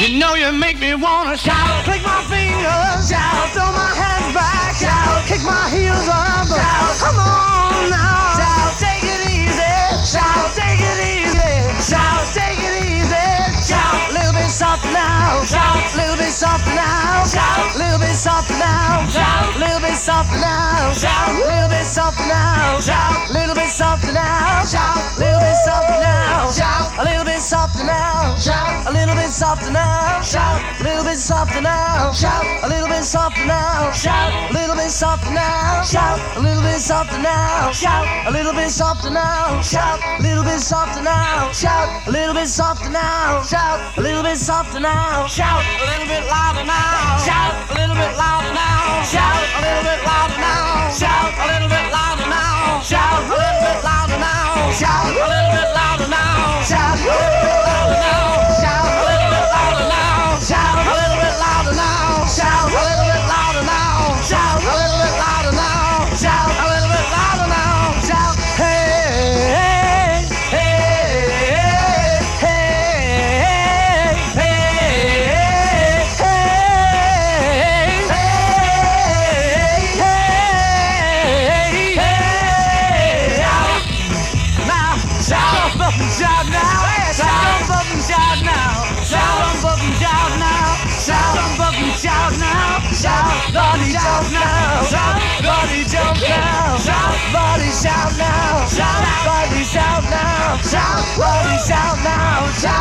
You know you make me wanna shout. Click my fingers, shout. Throw my hands back, shout. Kick my heels up, shout. Come on now, shout. Take it easy, shout. Take it easy, shout. Take it easy, shout. Little bit soft now, shout. Little bit soft now, shout. Little bit soft now, shout. Little bit soft now, shout. Little bit soft now, shout. Little bit soft now, shout. Softer now, shout. A little bit softer now, shout. A little bit softer now, shout. A little bit softer now, shout. A little bit softer now, shout. A little bit softer now, shout. A little bit softer now, shout. A little bit softer now, shout. A little bit softer now, shout. A little bit louder now, shout. A little bit louder What is out now?